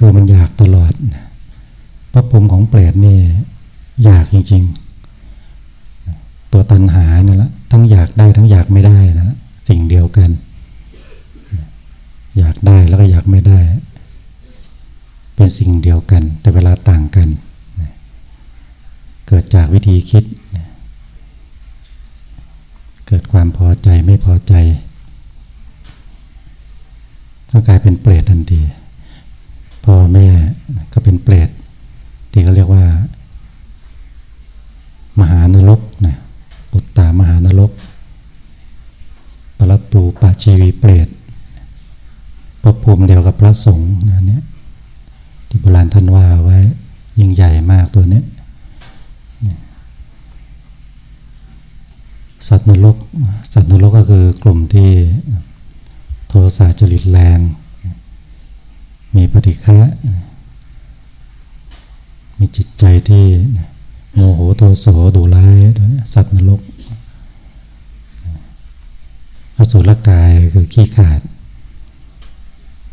คือมันอยากตลอดพระภูมิของเปรตนี่อยากจริงๆ ตัวตัณหาเนี่ยละทั้งอยากได้ทั้งอยากไม่ได้นะสิ่งเดียวกัน อยากได้แล้วก็อยากไม่ได้ เป็นสิ่งเดียวกัน แต่เวลาต่างกัน เกิดจากวิธีคิด เกิดความพอใจไม่พอใจต้องกลายเป็นเปรตทันที พ่อแม่ก็เป็นเปรตที่เขาเรียกว่า มหานรกนะปุตตามหานรกปรตูปาชีวีเปรตพระภูมิเดียวกับพระสงฆ์นะเนี่ยที่โบราณท่านว่าไว้ยิ่งใหญ่มากตัวนี้สัตว์นรกสัตว์นรกก็คือกลุ่มที่โทสะจริตแรง มีปฏิฆะมีจิตใจที่โมโหโทโสดุร้ายตัวนี้สัตว์นรกอสุรกายคือขี้ขาด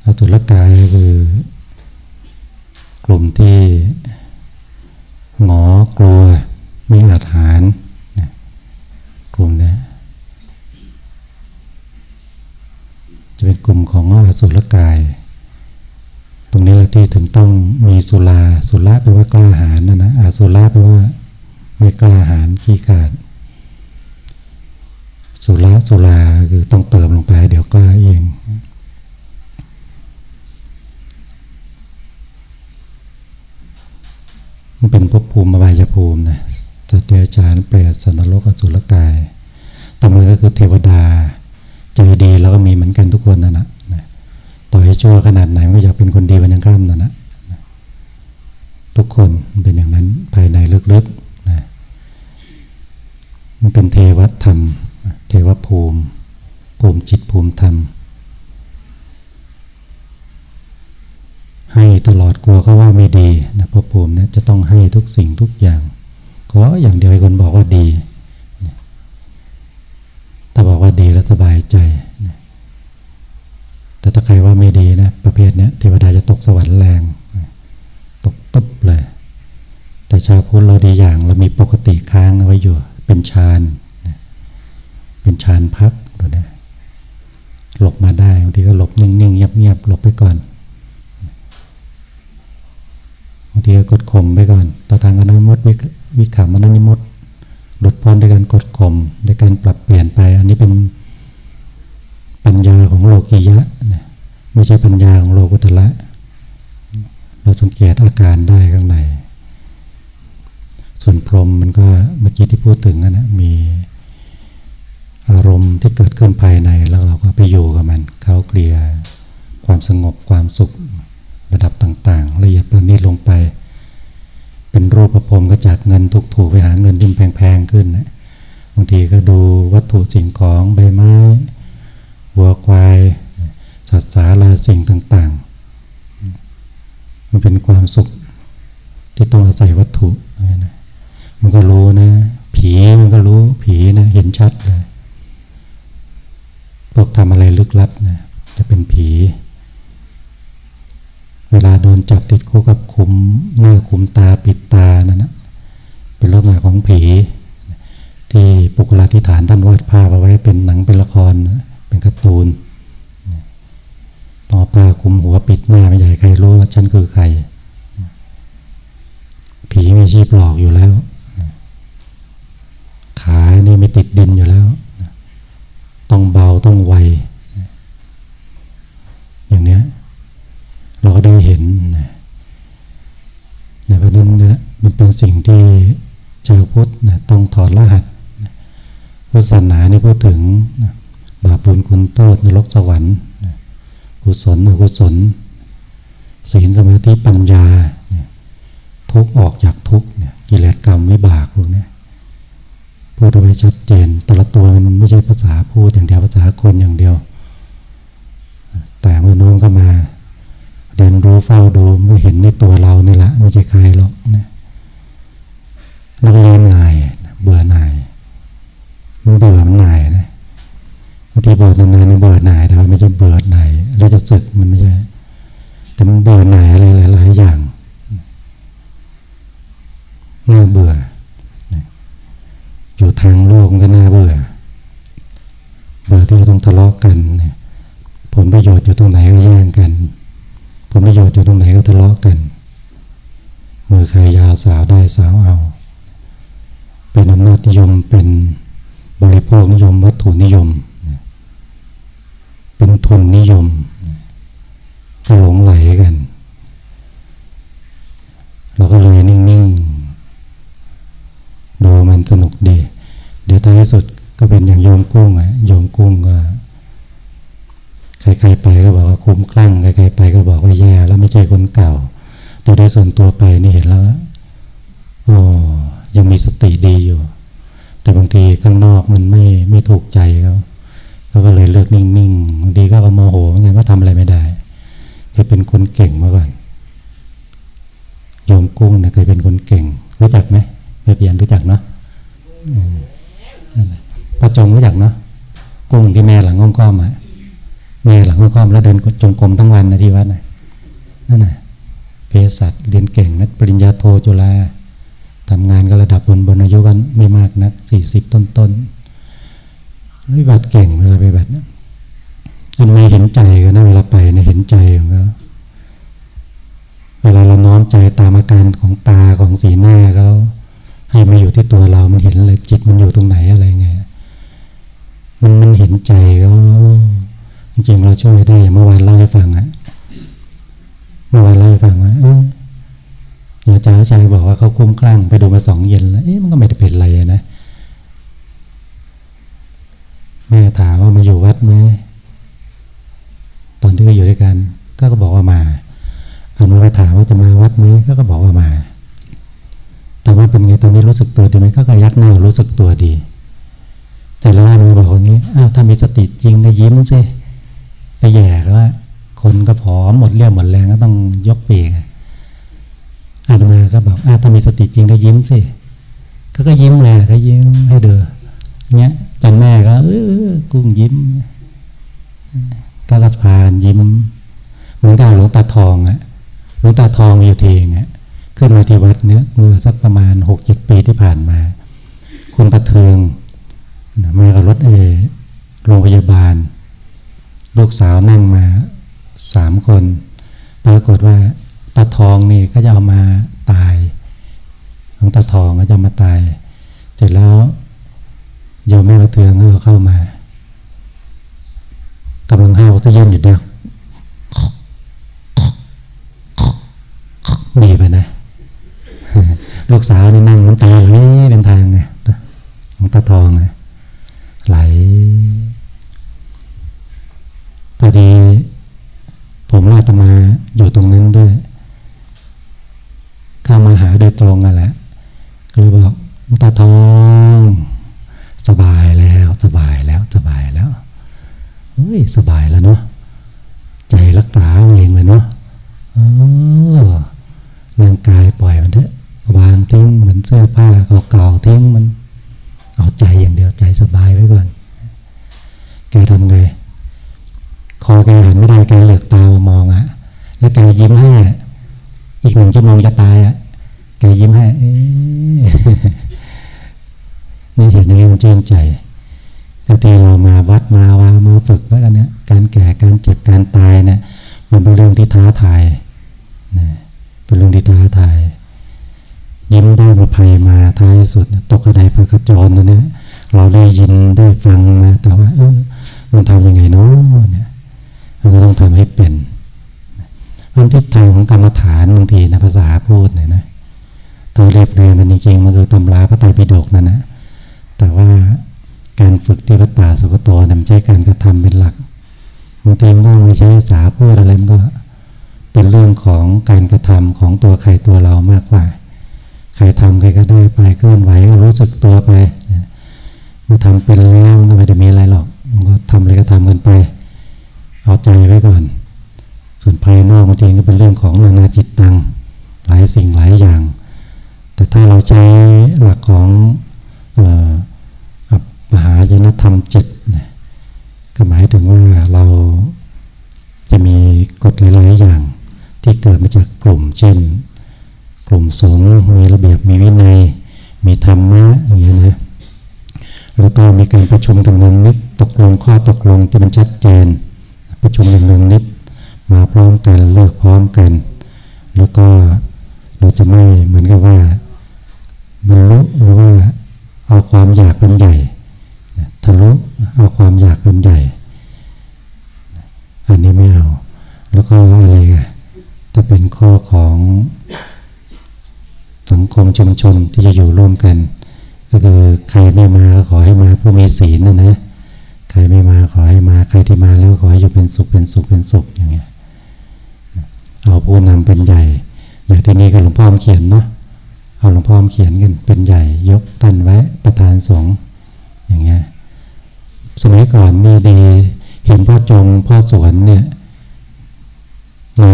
อสุรกายคือกลุ่มที่หมอกลัวไม่อาจหารกลุ่มนี้จะเป็นกลุ่มของอสุรกาย ตรงนี้แหละที่ถึงต้องมีสุราสุราแปลว่ากล้าหาญนะนะอาสุราแปลว่าไม่กล้าหาญขี้ขาดสุราสุราคือต้องเติมลงไป เดี๋ยวกล้าเองมันเป็นภพภูมิมายภูมินะสัตว์เดรัจฉานเปรตสันนรกสุรกายต่อมาก็คือเทวดาใจดีแล้วก็มีเหมือนกันทุกคนนะนะ ต่อให้ชั่วขนาดไหนมันก็อยากเป็นคนดีวันยังข้ามนะนะทุกคนเป็นอย่างนั้นภายในลึกๆนะมันเป็นเทวธรรม เทวภูมิ ภูมิจิตภูมิธรรม ให้ตลอดกลัวเขาว่าไม่ดีนะพระภูมิเนี่ยจะต้องให้ทุกสิ่งทุกอย่าง ขออย่างเดียวคนบอกว่าดี ถ้าบอกว่าดีแล้วสบายใจนะ แต่ถ้าใครว่าไม่ดีนะประเภทนี้เทวดาจะตกสวรรค์แรง ตกตุ๊บเลย แต่ชาวพุทธเราดีอย่างเรามีปกติค้างเอาไว้อยู่เป็นฌานเป็นฌานพักตัวนี้หลบมาได้บางทีก็หลบนิ่งๆเงียบๆหลบไปก่อนบางทีก็กดข่มไปก่อนต่อทางอนุมดวิขามอนุมดหลุดพ้นด้วยการกดข่มด้วยการปรับเปลี่ยนไป อันนี้เป็น ญญาของโลกียะนะไม่ใช่ปัญญาของโลกุตละ เราสังเกตอาการได้ข้างใน ส่วนพรหมมันก็เมื่อกี้ที่พูดถึงนะมีอารมณ์ที่เกิดขึ้นภายในแล้วเราก็ไปอยู่กับมัน เขาเคลียความสงบความสุขระดับต่างๆ ละเอียดประณีตลงไป เป็นรูปประพรมก็จากเงินถูกๆไปหาเงินที่แพงๆขึ้นนะบางทีก็ดูวัตถุสิ่งของใบไม้ วัวควายสัตว์สาราสิ่งต่างๆ มันเป็นความสุขที่ต้องอาศัยวัตถุมันก็รู้นะ ผีมันก็รู้ผีนะเห็นชัดเลยพวกทำอะไรลึกลับนะจะเป็นผี เวลาโดนจับติดคุกกับคุมหน้าคุมตาปิดตานั่นนะเป็นลักษณะของผี ที่ปุกลาธิฐานท่านวาดภาพเอาไว้เป็นหนังเป็นละครนะ เป็นการ์ตูนพอปลาคุมหัวปิดหน้าไม่ใหญ่ใครรู้ว่าฉันคือใคร ผีมีชีพหลอกอยู่แล้ว ขานี่ไม่ติดดินอยู่แล้ว ต้องเบาต้องไว อย่างเนี้ย เราก็ได้เห็นนะเพระนั้นนะมันเป็นสิ่งที่ชาวพุทธนะต้องถอดรหัสพุทธศาสนานี่พูดถึงนะ บาปบุญคุณโทษนรกสวรรค์กุศลอกุศลศีลสมาธิปัญญาทุกออกจากทุกเนี่ยกิเลสกรรมวิบากพวกนี้พูดเอาไว้ชัดเจน แต่ละตัวมันไม่ใช่ภาษาพูดอย่างเดียวภาษาคนอย่างเดียว แต่เมื่อน้องก็มาเรียนรู้เฝ้าดูก็เห็นในตัวเรานี่แหละไม่ใช่ใครหรอกนะแล้วก็เรียนง่ายเบื่อหน่ายมันเบื่อมันหน่ายนะ บางทีบวชนานๆนี่เบื่อหน่ายแต่ว่าไม่ใช่เบื่อหน่ายแล้วจะสึกมันไม่ใช่แต่มันเบื่อหน่ายอะไรหลาย ๆ อย่างน่าเบื่ออยู่ทางโลกก็น่าเบื่อเบื่อที่ต้องทะเลาะกันผลประโยชน์อยู่ตรงไหนก็แย่งกันผลประโยชน์อยู่ตรงไหนก็ทะเลาะกันมือใครยาวสาวได้สาวเอา เป็นอำนาจนิยมเป็นบริโภคนิยมวัตถุนิยม เป็นทุนนิยมหลงไหลกัน เราก็เลยนิ่งๆ ดูมันสนุกดี เดี๋ยวท้ายสุดก็เป็นอย่างโยมกุ้งอะโยมกุ้งก็ใครๆไปก็บอกว่าคุ้มคลั่งใครๆไปก็บอกว่าแย่แล้วไม่ใช่คนเก่า แต่โดยส่วนตัวไปนี่เห็นแล้วโอ้ยังมีสติดีอยู่ แต่บางทีข้างนอกมันไม่ไม่ถูกใจเขา เขาก็เลยเลือกนิ่งๆบางทีก็โมโหเงี้ยก็ทำอะไรไม่ได้เคยเป็นคนเก่งมาก่อนโยมกุ้งเนี่ยเคยเป็นคนเก่ง รู้จักไหมไปเปลี่ยนรู้จักเนาะประจงรู้จักเนาะกุ้งที่แม่หลังก้อมๆอะแม่หลังก้อมแล้วเดินจงกรมทั้งวันนะที่วัดน่ะนั่นน่ะเภสัชเรียนเก่งนักปริญญาโทจุฬาทำงานก็ระดับบนบนอายุกันไม่มากนักสี่สิบต้นต้น วิบัติเก่งเวลาไปบัตินะทำไมเห็นใจกันนะเวลาไปเนี่ยเห็นใจของเขาเวลาเราน้อมใจตามอาการของตาของสีหน้าเขาให้มาอยู่ที่ตัวเรา มันเห็นเลยจิตมันอยู่ตรงไหนอะไรไง มันมันเห็นใจเขาจริงเราช่วยได้เมื่อวานเล่าให้ฟังอะเมื่อวานเล่าให้ฟังว่าเอออาจารย์ชัยบอกว่าเขาคุ้มคลั่งไปดูมาสองเย็นแล้วเอ๊ะมันก็ไม่ได้เป็นอะไรนะ แม่ถามว่ามาอยู่วัดไหมตอนที่เขาอยู่ด้วยกัน ก็ก็บอกว่ามาอันมาไปถามว่าจะมาวัดไหมก็ก็บอกว่ามา แต่ว่าเป็นไงตอนนี้รู้สึกตัวดีไหมก็ก็ยักหน้ารู้สึกตัวดี แต่แล้วมันมาบอกอย่างนี้อ้าวถ้ามีสติจริงก็ยิ้มสิไปแย่ก็ว่าคนก็ผอมหมดเรี่ยวหมดแรงก็ต้องยกเปีกอาตมาก็บอกอ้าวถ้ามีสติจริงก็ยิ้มสิก็ก็ยิ้มแหละก็ยิ้มให้เดือ เงี้ยจนแม่ก็เออกุ้งยิ้มก็ระพานยิ้มเหมือนกับหลวงตาทองอะหลวงตาทองอยู่ทีงอะขึ้นมาที่วัดเนี้ยเมื่อสักประมาณหกเจ็ดปีที่ผ่านมา คุณประเทืองมากับรถเอโรงพยาบาล ลูกสาวนั่งมาสามคน ปรากฏว่าตาทองนี่ก็จะเอามาตาย ของตาทองก็จะมาตาย เสร็จแล้ว โยมแม่กระเทืองก็เข้ามากำลังให้าวจะเย็นอยู่เดียวมีไปนะ ลูกสาวนี่นั่งน้ำตาไหลเป็นทางไงของตาทองไงไหลพอดีผมราตมาอยู่ตรงนั้นด้วยเข้ามาหาโดยตรงนั่นแหละก็เลยบอกตาทอง สบายแล้วสบายแล้วสบายแล้วเฮ้ยสบายแล้วเนาะใจรักษาเองเลยเนาะร่างกายปล่อยมันเถอะวางทิ้งเหมือนเสื้อผ้าเก่าๆทิ้งมัน เอาใจอย่างเดียวใจสบายไว้ก่อนแกทำไงคอแกหันไม่ได้แกเหลือกตามองอะแล้วแกยิ้มให้อีกหนึ่งชั่วโมงจะตายอะแกยิ้มให้ นี่เห็นอย่างนี้มันชื่นใจบางทีเรามาวัดมาว่ามาฝึกไว้กันเนี่ยการแก่การเจ็บการตายเนี่ยมันเป็นเรื่องที่ท้าทายนะเป็นเรื่องที่ท้าทาย ยิ้มได้มาภัยมาท้ายสุด ตกกระไดพระกระจรนะเนี่ยเราได้ยินได้ฟังมาแต่ว่าเออมันทำยังไงเนาะเนี่ยเราต้องทำให้เป็นมันทิศทางของกรรมฐานบางทีนะภาษาพูดเนี่ยนะตัวเรียบเรียงกันจริงๆมันคือตำราพระไตรปิฎกนั่นนะ แต่ว่าการฝึกที่วัดป่าสุกโตนำใช้การกระทำเป็นหลักบางทีมันก็ไม่ใช่ภาษาพูดอะไรมันก็เป็นเรื่องของการกระทำของตัวใครตัวเรามากกว่า ใครทำใครก็ได้ไปเคลื่อนไหวก็รู้สึกตัวไปมื่อทำเป็นแล้วก็ไม่ได้มีอะไรหรอกมันก็ทำอะไรก็ทำกันไป เอาใจไว้ก่อน ส่วนภายนอกบางทีก็เป็นเรื่องของนานาจิตตังหลายสิ่งหลายอย่าง แต่ถ้าเราใช้หลักของ มหายนธรรมเจ็ดนะก็หมายถึงว่าเราจะมีกฎหลายๆอย่างที่เกิดมาจากกลุ่ม เช่น กลุ่มสงฆ์มีระเบียบมีวินัย มีธรรมะอย่างเงี้ยนะแล้วก็มีการประชุมตำนึงนิดตกลงข้อตกลงที่มันชัดเจน ประชุมตำนึงนิดมาพร้อมกันเลิกพร้อมกัน แล้วก็เราจะไม่เหมือนกับว่าบรรลุหรือว่าเอาความอยากเป็นใหญ่ ทะลุเอาความอยากเป็นใหญ่ อันนี้ไม่เอา แล้วก็อะไรกันถ้าเป็นข้อของสังคมชุมชนที่จะอยู่ร่วมกัน ก็คือใครไม่มาขอให้มาผู้มีศีลนะนะใครไม่มาขอให้มาใครที่มาแล้วขอให้อยู่เป็นสุขเป็นสุขเป็นสุขอย่างเงี้ยเอาผู้นำเป็นใหญ่ อย่างที่นี่ก็หลวงพ่อเขียนเนาะเอาหลวงพ่อเขียนกันเป็นใหญ่ยกตั้นไว้ประธานสงฆ์อย่างเงี้ย สมัยก่อนมีดี เห็นพ่อจงพ่อสวนเนี่ยมา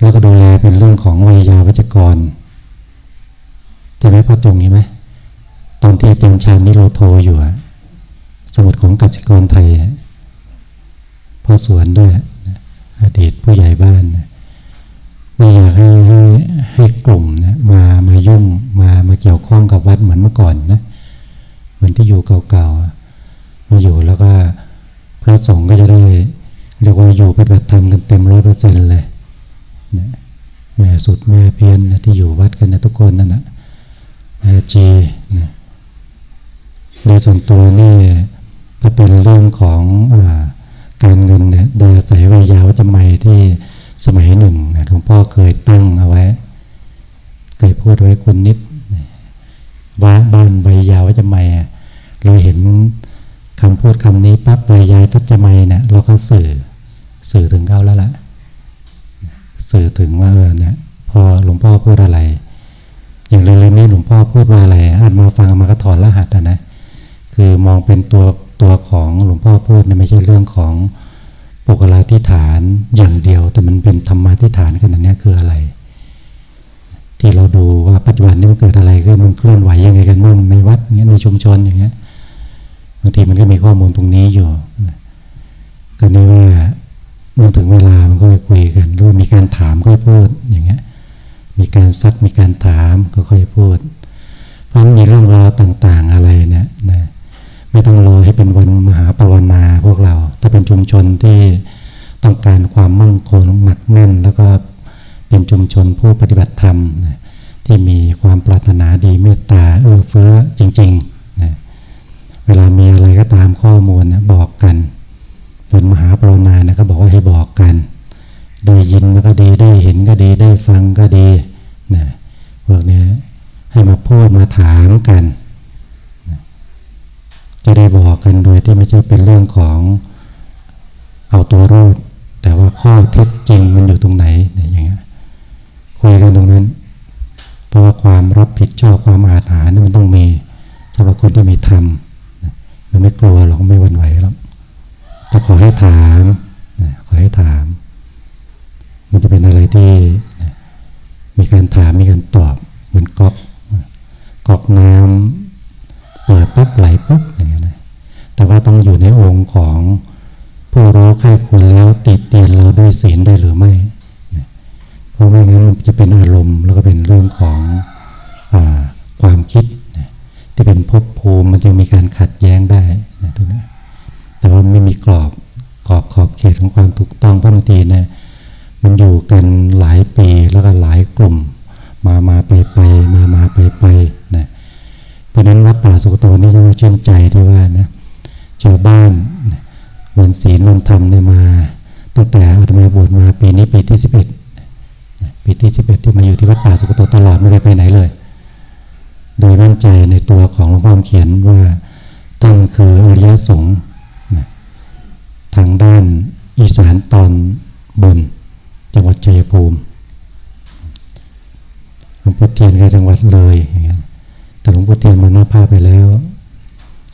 แล้วก็ดูแลเป็นเรื่องของวิยาวัจกรจะไหมพ่อตรงนี้ไหมตอนที่อาจารย์ชาญนิโรโทอยู่สมุดของกัจจกรไทยพ่อสวนด้วยอดีตผู้ใหญ่บ้านไม่อยากให้ให้ให้กลุ่มนะมามายุ่งมามาเกี่ยวข้องกับวัดเหมือนเมื่อก่อนนะเหมือนที่อยู่เก่าๆ มาอยู่แล้วก็พระสงฆ์ก็จะได้เรียกว่าอยู่ปฏิบัติธรรมกันเต็มร้อยเปอร์เซ็นต์เลยนะแม่สุดแม่เพียนนะที่อยู่วัดกันนะทุกคนนั่นนะแม่จีนะในส่วนตัวนี่ถ้าเป็นเรื่องของอการเงินเนี่ยโดยอาศัยวิยาวจจะไม่ที่สมัยหนึ่งหลวงพ่อเคยตั้งเอาไว้ เคยพูดไว้คุณนิดว่าบ้านใบยาวจจะไม่เราเห็น คำพูดคำนี้ปั๊บวิยาวัจจะไม่เนี่ยเราก็สื่อสื่อถึงเขาแล้วล่ะสื่อถึงว่าเออเนี่ยพอหลวงพ่อพูดอะไร อย่างเร็วๆนี้หลวงพ่อพูดว่าอะไรอ่านมาฟังมาก็ถอนรหัสนะคือมองเป็นตัวตัวของหลวงพ่อพูดเนี่ยไม่ใช่เรื่องของปุกลาธิฐานอย่างเดียว แต่มันเป็นธรรมาธิฐานขนาดนี้คืออะไร ที่เราดูว่าปัจจุบันนี้มันเกิดอะไรขึ้นมันเคลื่อนไหวยังไงกันบ้างในวัดเงี้ยในชุมชนอย่างเงี้ย บางทีมันก็มีข้อมูลตรงนี้อยู่ก็นี่ว่าเมื่อถึงเวลามันก็ไปคุยกันหรือมีการถามก็พูดอย่างเงี้ย มีการซักมีการถามก็ค่อยพูด เพราะมีเรื่องราวต่างๆอะไรเนี่ยนะไม่ต้องรอให้เป็นวันมหาปวนาพวกเรา ถ้าเป็นชุมชนที่ต้องการความมั่งคงหนักแน่น แล้วก็เป็นชุมชนผู้ปฏิบัติธรรมนะที่มีความปรารถนาดีเมตตาเอื้อเฟื้อจริง ๆ เวลามีอะไรก็ตามข้อมูลนะบอกกันวันมหาปรนานะก็บอกว่าให้บอกกัน ได้ยินมันก็ดีได้เห็นก็ดีได้ฟังก็ดีนะพวกนี้ให้มาพูดมาถามกันจะได้บอกกันโดยที่ไม่ใช่เป็นเรื่องของเอาตัวรอดแต่ว่าข้อเท็จจริงมันอยู่ตรงไหนอย่างเงี้ยคุยกันตรงนั้น เพราะว่าความรับผิดชอบความอาถรรพ์มันต้องมีสำหรับคนที่มีธรรม มันไม่กลัวหรอกไม่หวั่นไหวหรอกจะขอให้ถามขอให้ถาม มันจะเป็นอะไรที่มีการถามมีการตอบเหมือนก๊อกก๊อกน้ำเปิดปั๊บไหลปุ๊บอย่างเงี้ยนะแต่ว่าต้องอยู่ในองค์ของผู้รู้ใครควรแล้วติดเตียนเราด้วยศีลได้หรือไม่ เพราะไม่งั้นมันจะเป็นอารมณ์แล้วก็เป็นเรื่องของอความคิด ที่เป็นภพภูมิมันจะมีการขัดแย้งได้นะทุกนี้แต่ว่าไม่มีกรอบกรอบขอบเขตของความถูกต้องเพราะบางทีเนี่ยมันอยู่กันหลายปีแล้วก็หลายกลุ่ม มามาไปไปมามาไปไปนะเพราะนั้นวัดป่าสุกโตนี่จะชื่นใจที่ว่านะชาวบ้านวันศีลวันธรรมเนี่ยมาตั้งแต่อาตมาบวชมาปีนี้ปีที่สิบเอ็ดปีที่สิบเอ็ดที่มาอยู่ที่วัดป่าสุกโตตลอดไม่ได้ไปไหนเลย โดยมั่นใจในตัวของหลวงพ่อเขียนว่าท่านคืออริยสงฆ์ทางด้านอีสานตอนบน จังหวัดชัยภูมิหลวงพ่อเทียนก็จังหวัดเลยอย่างเงี้ยแต่หลวงพ่อเทียนมาหน้าผ้าไปแล้ว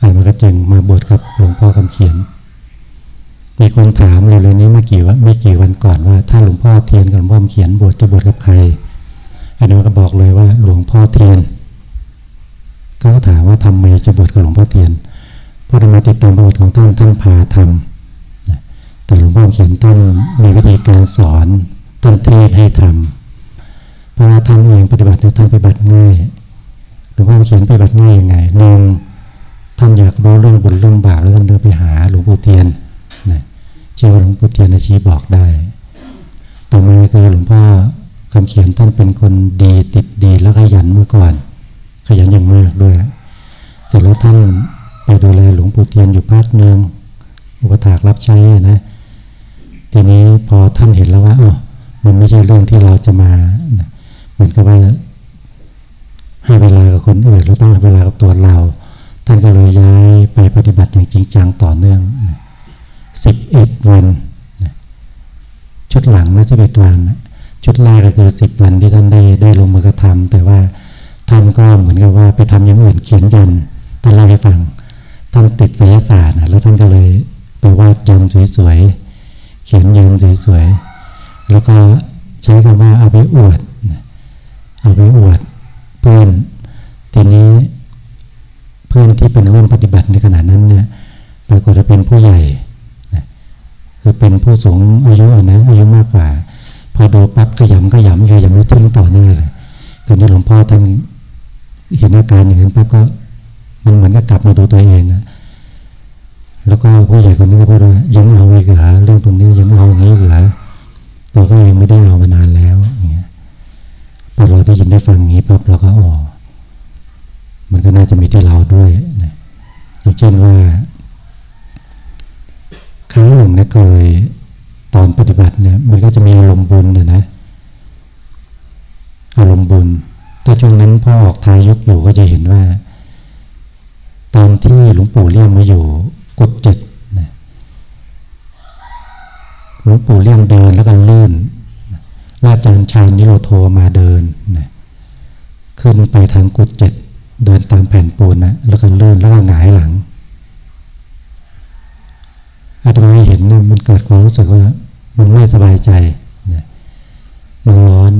อ่านมากระจึงมาบวชกับหลวงพ่อคำเขียน มีคนถามเร็วๆนี้เมื่อกี่วันไม่กี่วันก่อนว่า ถ้าหลวงพ่อเทียนกับหลวงพ่อคำเขียนบวชจะบวชกับใครอันนี้ก็บอกเลยว่าหลวงพ่อเทียน ก็ถามว่าทำไมจะบวชกับหลวงพ่อเทียนเพราะมาติดตามประวัติของท่านท่านพาทำแต่หลวงพ่อเขียนท่านมีวิธีการสอนท่านเทศให้ทำเพราะว่าท่านเองปฏิบัติเนี่ยท่านปฏิบัติง่ายหรือว่าเขียนปฏิบัติง่ายยังไงหนึ่งท่านอยากรู้เรื่องบุญเรื่องบาปแล้วท่านเดินไปหาหลวงปู่เทียนนะชื่อหลวงปู่เทียนชี้บอกได้ ต่อมาคือหลวงพ่อคำเขียนท่านเป็นคนดีติดดีแล้วขยันเมื่อก่อน ขยันอย่างมากด้วยเสร็จแล้วท่านไปดูแลหลวงปู่เทียนอยู่พักหนึ่งอุปถากรับใช้นะ ทีนี้พอท่านเห็นแล้วว่าอ๋อมันไม่ใช่เรื่องที่เราจะมาเหมือนกับว่าให้เวลากับคนอื่นเราต้องให้เวลากับตัวเรา ท่านก็เลยย้ายไปปฏิบัติอย่างจริงจังต่อเนื่องสิบเอ็ดวันชุดหลังนะสิบเอ็ดวัน ชุดแรกก็คือสิบวันที่ท่านได้ได้ลงมือกระทำแต่ว่า ท่านก็เหมือนกับว่าไปทำอย่างอื่นเขียนยันท่านเล่าให้ฟัง ท่านติดศิลศาสตร์นะแล้วท่านก็เลยไปวาดยันสวยๆ เขียนยันสวยๆ แล้วก็ใช้คำว่าเอาไปอวด เอาไปอวดเพื่อน ทีนี้เพื่อนที่เป็นร่วมปฏิบัติในขณะนั้นเนี่ยปรากฏจะเป็นผู้ใหญ่คือเป็นผู้สูงอายุนะอายุมากกว่า พอดูปั๊บขยำขยำขยำไม่ทิ้งต่อหน้าเลยตอนนี้หลวงพ่อท่าน เห็นอาการอย่างนั้นปั๊บก็มันเหมือนกับกลับมาดูตัวเองนะแล้วก็ผู้ใหญ่คนนี้ก็พูดว่ายังเอาอีกเหรอเรื่องตรงนี้ยังเอาอย่างนี้เหรอตัวก็เองไม่ได้เอามานานแล้วอย่างเงี้ยพอเราได้ยินได้ฟังอย่างนี้ปั๊บเราก็อ๋อมันก็น่าจะมีที่เราด้วยนะอย่างเช่นว่าครั้งหนึ่งเนี่ยเคยตอนปฏิบัติเนี่ยมันก็จะมีอารมณ์บุญนะนะอารมณ์บุญ แต่ช่วงนั้นพ่อออกทายกอยู่ก็จะเห็นว่า ตอนที่หลวงปู่เลี่ยมมาอยู่กุดจิตนะหลวงปู่เลี่ยมเดินแล้วก็ลื่นราชารชาญนิโรโทมาเดินนะขึ้นไปทางกุดเจ็ดเดินตามแผ่นปูนนะแล้วก็ลื่นแล้วก็หงายหลังอาตมาเห็นนะมันเกิดความรู้สึกว่า มันไม่สบายใจนะมันร้อน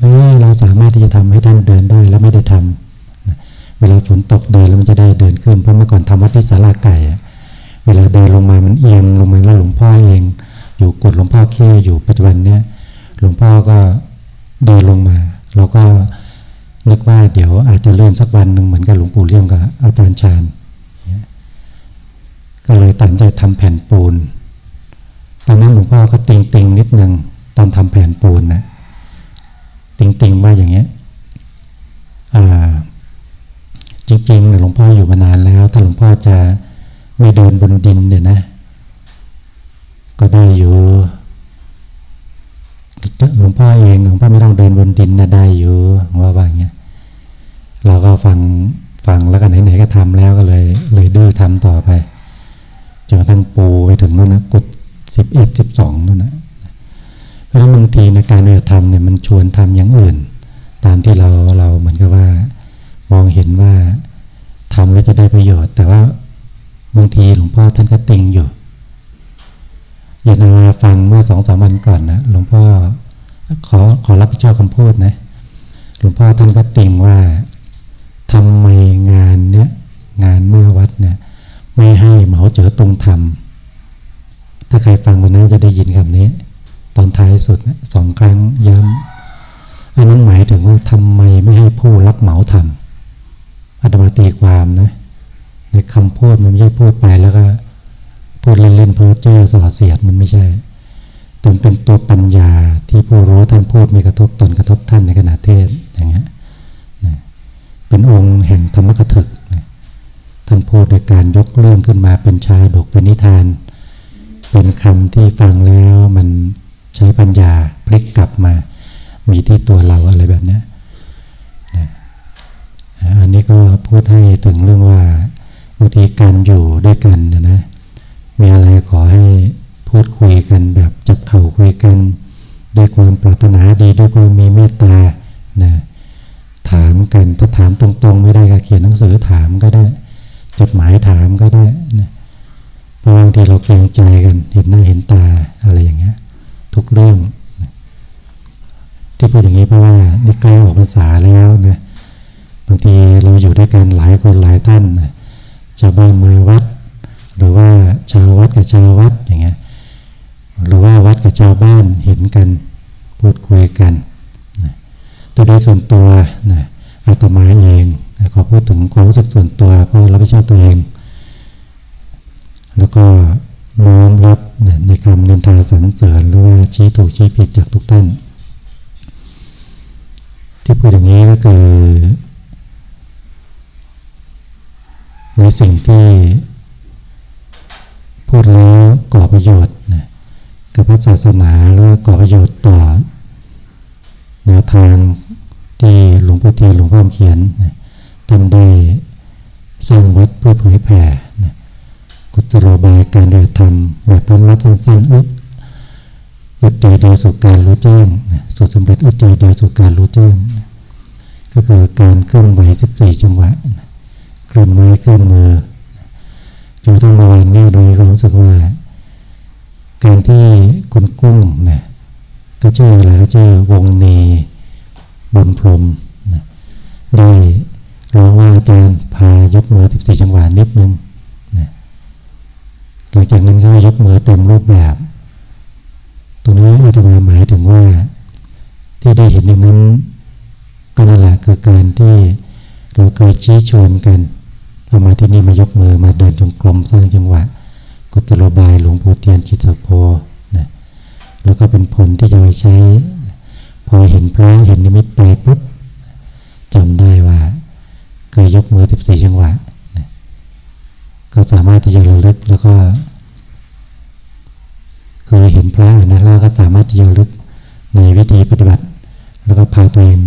เอ้เราสามารถที่จะทำให้ท่านเดินได้แล้วไม่ได้ทำนะเวลาฝนตกเดินแล้วมันจะได้เดินขึ้นเพราะเมื่อก่อนทำวัดที่สาราไก่เวลาเดินลงมามันเอียงลงมาแล้วหลวงพ่อเอง อยู่กดหลวงพ่อเค่อยู่ปัจจุบันเนี้ยหลวงพ่อก็เดินลงมาเราก็นึกว่าเดี๋ยวอาจจะเลื่อนสักวันหนึ่งเหมือนกับหลวงปู่เลี่ยมกับอาจารย์ชาญก็เลยตัดใจทำแผ่นปูนตอนนั้นหลวงพ่อก็ติงติงนิดนึงตอนทำแผ่นปูนนะ ติงติงว่าอย่างเงี้ยจริงๆหลวงพ่ออยู่มานานแล้ว ถ้าหลวงพ่อจะไม่เดินบนดินเนี่ยนะ ก็ได้อยู่หลวงพ่อเองหลวงพ่อไม่ต้องเดินบนดินนะได้อยู่ว่าว่าอย่างเงี้ยเราก็ฟังฟังแล้วกันไหนๆก็ทำแล้วก็เลย เลยดื้อทำต่อไปจนกระทั่งปูไปถึงนั่นนะกุดสิบเอ็ดสิบสองนั่นนะ เพราะฉะนั้นบางทีในการปฏิบัติธรรมเนี่ยมันชวนทำอย่างอื่น ตามที่เราเราเหมือนกับว่า มองเห็นว่าทำแล้วจะได้ประโยชน์ แต่ว่าบางทีหลวงพ่อท่านก็ติงอยู่อย่างนาฟังเมื่อสองสามวันก่อนนะหลวงพ่อขอขอรับผิดชอบคำพูดนะหลวงพ่อท่านก็ติงว่าทำไมงานเนี้ยงานหน้าวัดเนี่ยไม่ให้เหมาเจ๋อตรงทำถ้าใครฟังวันนั้นจะได้ยินคำนี้ ตอนท้ายสุดสองครั้งย้ำอันนั้นหมายถึงว่าทำไมไม่ให้ผู้รับเหมาทำอาตมาตีความนะในคำพูดมันไม่ใช่พูดไปแล้วก็พูดเล่นๆเพ้อเจ้อส่อเสียดมันไม่ใช่แต่เป็นตัวปัญญาที่ผู้รู้ท่านพูดมีกระทบตนกระทบท่านในขณะเทศอย่างเงี้ยเป็นองค์แห่งธรรมกถึกนะท่านพูดโดยการยกเรื่องขึ้นมาเป็นชาดกเป็นนิทาน เป็นคำที่ฟังแล้วมัน ใช้ปัญญาพลิกกลับมา มีที่ตัวเราอะไรแบบนี้อันนี้ก็พูดให้ถึงเรื่องว่าวิธีการอยู่ด้วยกันนะนะมีอะไรขอให้พูดคุยกันแบบจับเข่าคุยกัน ด้วยความปรารถนาดีด้วยความมีเมตตานะถามกันถ้าถามตรงๆ ไม่ได้ก็เขียนหนังสือถามก็ได้ จดหมายถามก็ได้นะเพราะบางทีเราเกรงใจกันเห็นหน้าเห็นตาอะไรอย่างเงี้ย ทุกเรื่อง ที่พูดอย่างนี้เพราะว่านี่ใกล้ออกพรรษาแล้วนะบางทีเราอยู่ด้วยกันหลายคนหลายท่านนะชาวบ้านมาวัด หรือว่าชาววัดกับชาววัดอย่างเงี้ยหรือว่าวัดกับชาวบ้านเห็นกันพูดคุยกันนะแต่โดยส่วนตัวนะอาตมาเองนะขอพูดถึงความรู้สึกส่วนตัวเพราะเราไม่ชอบตัวเอง แล้วก็ น้อมรับในคำนินทาสรรเสริญหรือว่าชี้ถูกชี้ผิดจากทุกท่าน ที่พูดอย่างนี้ก็คือในสิ่งที่พูดแล้วก่อประโยชน์นะกับพระศาสนาแล้วก่อประโยชน์ต่อแนวทางที่หลวงพ่อเทียนหลวงพ่อเขียนนะท่านได้สร้างวัดเพื่อเผยแผ่นะ กุศโลบายการเรียนธรรมแบบพันวัดสั้นๆอึดอึดใจเดียวสู่การรู้แจ้งสุดสำเร็จอึดใจเดียวสู่การรู้แจ้งก็คือการเคลื่อนไหว14จังหวะเคลื่อนไม้เคลื่อนมือจนทั้งวานนี้โดยรู้สึกว่า การที่คุณกุ้งนะก็ชื่ออะไรก็ชื่อวงเนีบนพรมนะได้ร้องว่าอาจารย์พายกมือ14จังหวะนิดนึง หลังจากนั้นก็ยกมือเต็มรูปแบบ ตรงนี้อาตมาหมายถึงว่า ที่ได้เห็นอย่างนั้นก็นั่นแหละคือการที่เราเคยชี้ชวนกันเรามาที่นี่มายกมือมาเดินจงกรมสร้างจังหวะกุศโลบายหลวงปู่เทียนจิตโพนะแล้วก็เป็นผลที่จะไปใช้ พอเห็นพระเห็นนิมิตไปปุ๊บจำได้ว่าเคยยกมือ14จังหวะ ก็สามารถที่จะระลึกแล้วก็เคยเห็นพระนะแล้วก็สามารถที่จะระลึกในวิธีปฏิบัติ แล้วก็พาตัวเอง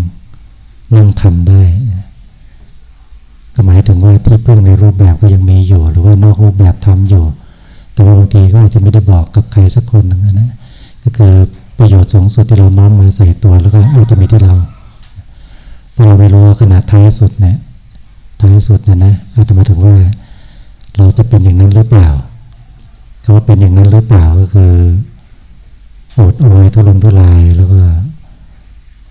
นั่งทำได้ก็หมายถึงว่าที่พึ่งในรูปแบบก็ยังมีอยู่ หรือว่านอกรูปแบบทำอยู่ แต่ว่าบางทีก็อาจจะไม่ได้บอกกับใครสักคนหนึ่งนะก็คือประโยชน์สูงสุดที่เราน้อมมาใส่ตัวแล้วก็อาจจะมีที่เราเพราะเราไม่รู้ขนาดท้ายสุดเนี่ยท้ายสุดเนี่ยนะอาจจะมาถึงว่า เราจะเป็นอย่างนั้นหรือเปล่าคำว่าเป็นอย่างนั้นหรือเปล่าก็คืออดโอยทุรนทุรายแล้วก็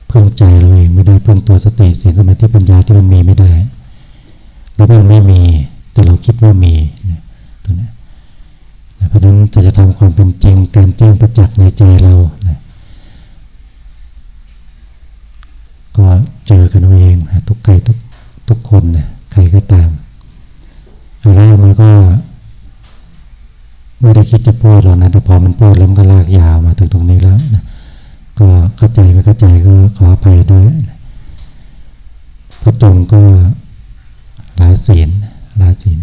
เพิ่งใจเราเองไม่ได้เพิ่งตัวสติสีสมาธิปัญญาที่มันมีไม่ได้หรือมันไม่มีแต่เราคิดว่ามีตัวนี้เพราะนั้นจะจะทำความเป็นจริงการแจ้งประจักษ์ในใจเรานะก็เจอกันเองทุกใครทุกทุกคนนะใครก็ตาม แล้วมันก็ไม่ได้คิดจะพูดหรอกนะแต่พอมันพูดแล้วมันก็ลากยาวมาถึงตรงนี้แล้วนะก็เข้าใจไม่เข้าใจก็ขออภัยด้วยพระตรงก็หลายศีลลายศีล